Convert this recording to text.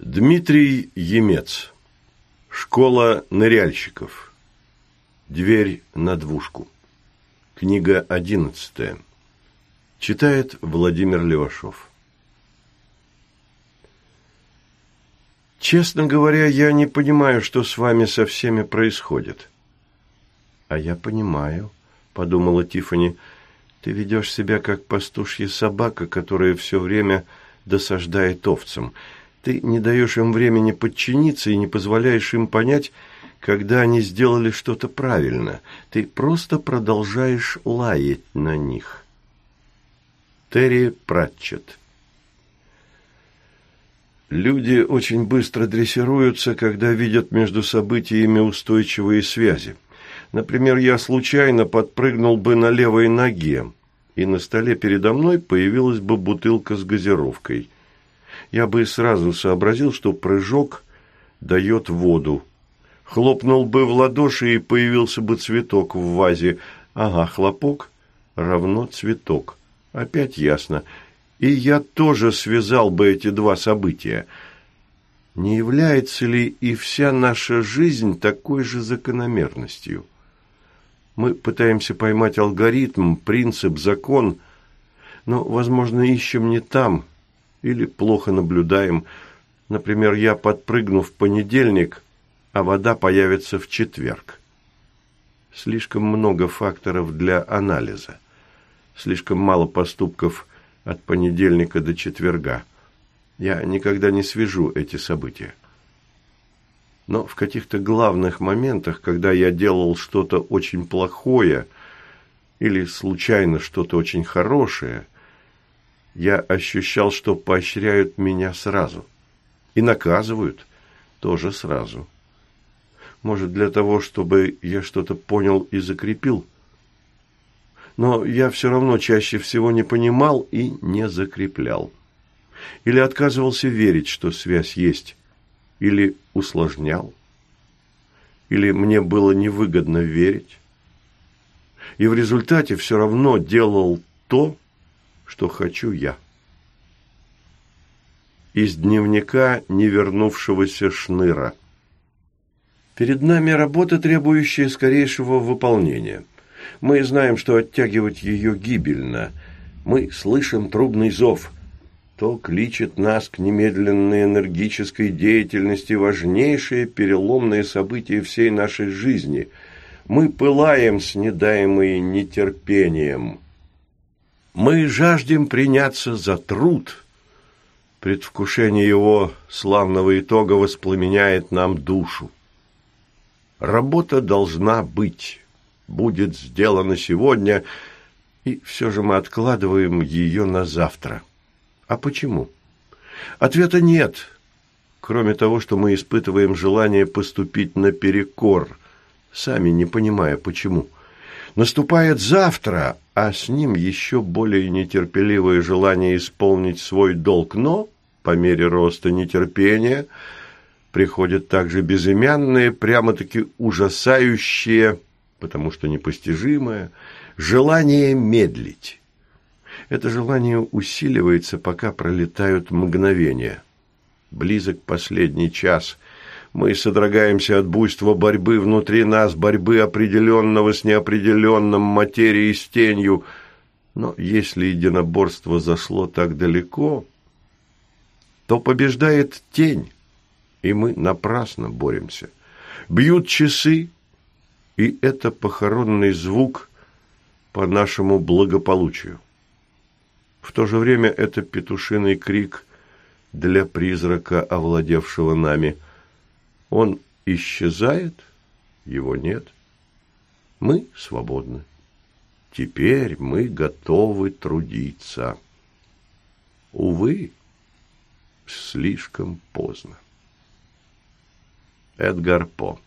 Дмитрий Емец. Школа ныряльщиков. Дверь на двушку. Книга одиннадцатая. Читает Владимир Левашов. Честно говоря, я не понимаю, что с вами со всеми происходит. А я понимаю, подумала Тифани. Ты ведешь себя как пастушья собака, которая все время досаждает овцам. Ты не даешь им времени подчиниться и не позволяешь им понять, когда они сделали что-то правильно. Ты просто продолжаешь лаять на них. Терри Пратчетт Люди очень быстро дрессируются, когда видят между событиями устойчивые связи. Например, я случайно подпрыгнул бы на левой ноге, и на столе передо мной появилась бы бутылка с газировкой я бы сразу сообразил, что прыжок дает воду. Хлопнул бы в ладоши, и появился бы цветок в вазе. Ага, хлопок равно цветок. Опять ясно. И я тоже связал бы эти два события. Не является ли и вся наша жизнь такой же закономерностью? Мы пытаемся поймать алгоритм, принцип, закон, но, возможно, ищем не там, или плохо наблюдаем. Например, я подпрыгну в понедельник, а вода появится в четверг. Слишком много факторов для анализа. Слишком мало поступков от понедельника до четверга. Я никогда не свяжу эти события. Но в каких-то главных моментах, когда я делал что-то очень плохое или случайно что-то очень хорошее – я ощущал, что поощряют меня сразу. И наказывают тоже сразу. Может, для того, чтобы я что-то понял и закрепил. Но я все равно чаще всего не понимал и не закреплял. Или отказывался верить, что связь есть. Или усложнял. Или мне было невыгодно верить. И в результате все равно делал то, что хочу я. Из дневника невернувшегося шныра. Перед нами работа, требующая скорейшего выполнения. Мы знаем, что оттягивать ее гибельно. Мы слышим трубный зов. То кличет нас к немедленной энергической деятельности важнейшее переломное событие всей нашей жизни. Мы пылаем с недаемой нетерпением. Мы жаждем приняться за труд. Предвкушение его славного итога воспламеняет нам душу. Работа должна быть, будет сделана сегодня, и все же мы откладываем ее на завтра. А почему? Ответа нет, кроме того, что мы испытываем желание поступить наперекор, сами не понимая почему. Наступает завтра, а с ним еще более нетерпеливое желание исполнить свой долг, но по мере роста нетерпения приходят также безымянные, прямо-таки ужасающие, потому что непостижимое, желание медлить. Это желание усиливается, пока пролетают мгновения. Близок последний час – мы содрогаемся от буйства борьбы внутри нас, борьбы определенного с неопределенным, материи с тенью. Но если единоборство зашло так далеко, то побеждает тень, и мы напрасно боремся. Бьют часы, и это похоронный звук по нашему благополучию. В то же время это петушиный крик для призрака, овладевшего нами – он исчезает, его нет. Мы свободны. Теперь мы готовы трудиться. Увы, слишком поздно. Эдгар По